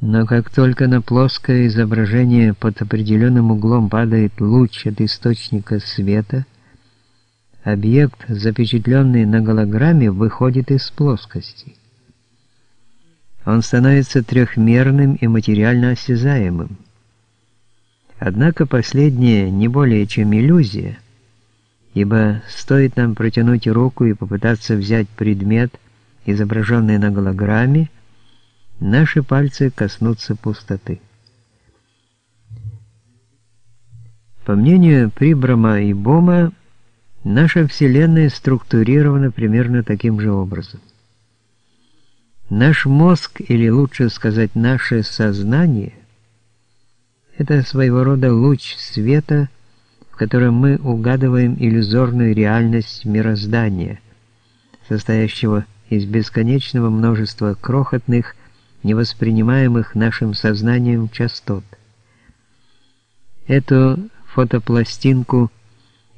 Но как только на плоское изображение под определенным углом падает луч от источника света, объект, запечатленный на голограмме, выходит из плоскости. Он становится трехмерным и материально осязаемым. Однако последнее не более чем иллюзия, ибо стоит нам протянуть руку и попытаться взять предмет, изображенный на голограмме, наши пальцы коснутся пустоты. По мнению Прибрама и Бома, наша Вселенная структурирована примерно таким же образом. Наш мозг, или лучше сказать, наше сознание, это своего рода луч света, в котором мы угадываем иллюзорную реальность мироздания, состоящего из бесконечного множества крохотных, невоспринимаемых нашим сознанием частот. Эту фотопластинку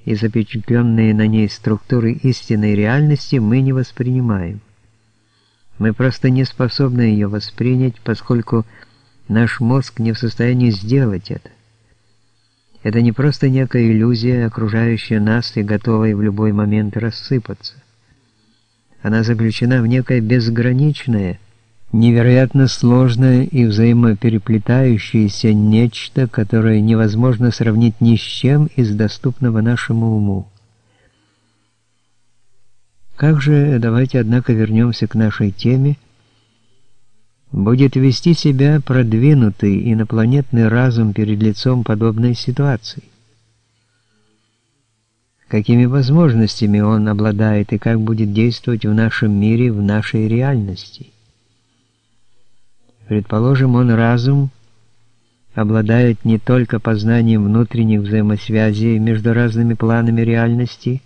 и запечатленные на ней структуры истинной реальности мы не воспринимаем. Мы просто не способны ее воспринять, поскольку наш мозг не в состоянии сделать это. Это не просто некая иллюзия, окружающая нас и готовая в любой момент рассыпаться. Она заключена в некое безграничное, невероятно сложное и взаимопереплетающееся нечто, которое невозможно сравнить ни с чем из доступного нашему уму. Как же, давайте, однако, вернемся к нашей теме, будет вести себя продвинутый инопланетный разум перед лицом подобной ситуации? Какими возможностями он обладает и как будет действовать в нашем мире, в нашей реальности? Предположим, он разум обладает не только познанием внутренних взаимосвязей между разными планами реальности,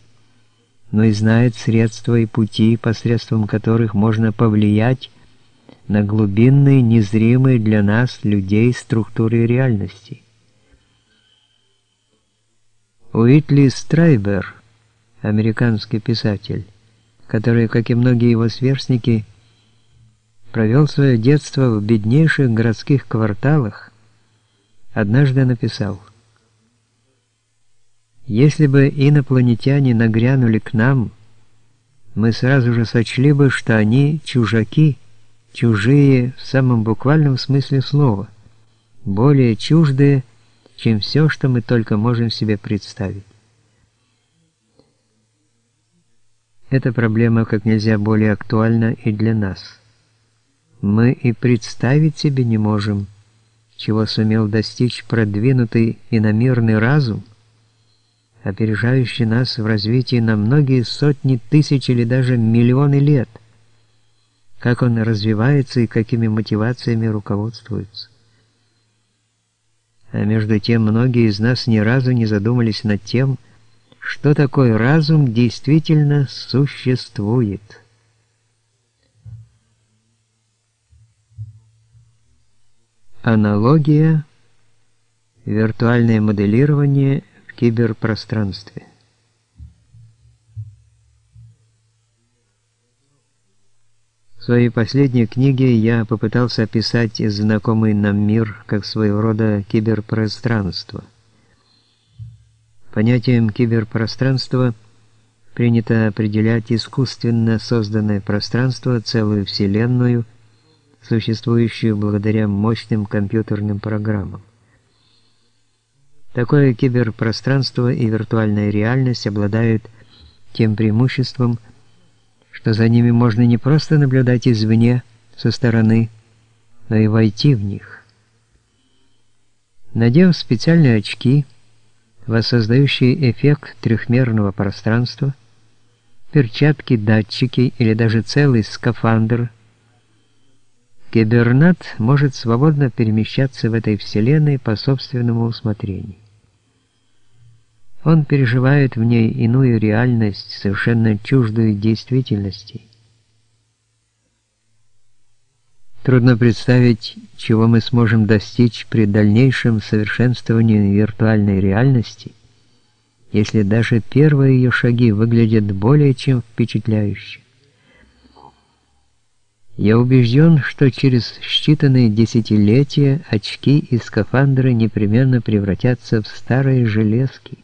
но и знает средства и пути, посредством которых можно повлиять на глубинные, незримые для нас, людей, структуры реальности. Уитли Страйбер, американский писатель, который, как и многие его сверстники, провел свое детство в беднейших городских кварталах, однажды написал – если бы инопланетяне нагрянули к нам, мы сразу же сочли бы, что они чужаки, чужие в самом буквальном смысле слова, более чуждые, чем все, что мы только можем себе представить. Эта проблема как нельзя более актуальна и для нас. Мы и представить себе не можем, чего сумел достичь продвинутый иномирный разум, опережающий нас в развитии на многие сотни тысяч или даже миллионы лет. Как он развивается и какими мотивациями руководствуется. А между тем многие из нас ни разу не задумались над тем, что такой разум действительно существует. Аналогия, виртуальное моделирование киберпространстве. В своей последней книге я попытался описать знакомый нам мир как своего рода киберпространство. Понятием киберпространства принято определять искусственно созданное пространство, целую Вселенную, существующую благодаря мощным компьютерным программам. Такое киберпространство и виртуальная реальность обладают тем преимуществом, что за ними можно не просто наблюдать извне, со стороны, но и войти в них. Надев специальные очки, воссоздающие эффект трехмерного пространства, перчатки, датчики или даже целый скафандр, кибернат может свободно перемещаться в этой вселенной по собственному усмотрению. Он переживает в ней иную реальность, совершенно чуждую действительности. Трудно представить, чего мы сможем достичь при дальнейшем совершенствовании виртуальной реальности, если даже первые ее шаги выглядят более чем впечатляюще. Я убежден, что через считанные десятилетия очки и скафандры непременно превратятся в старые железки.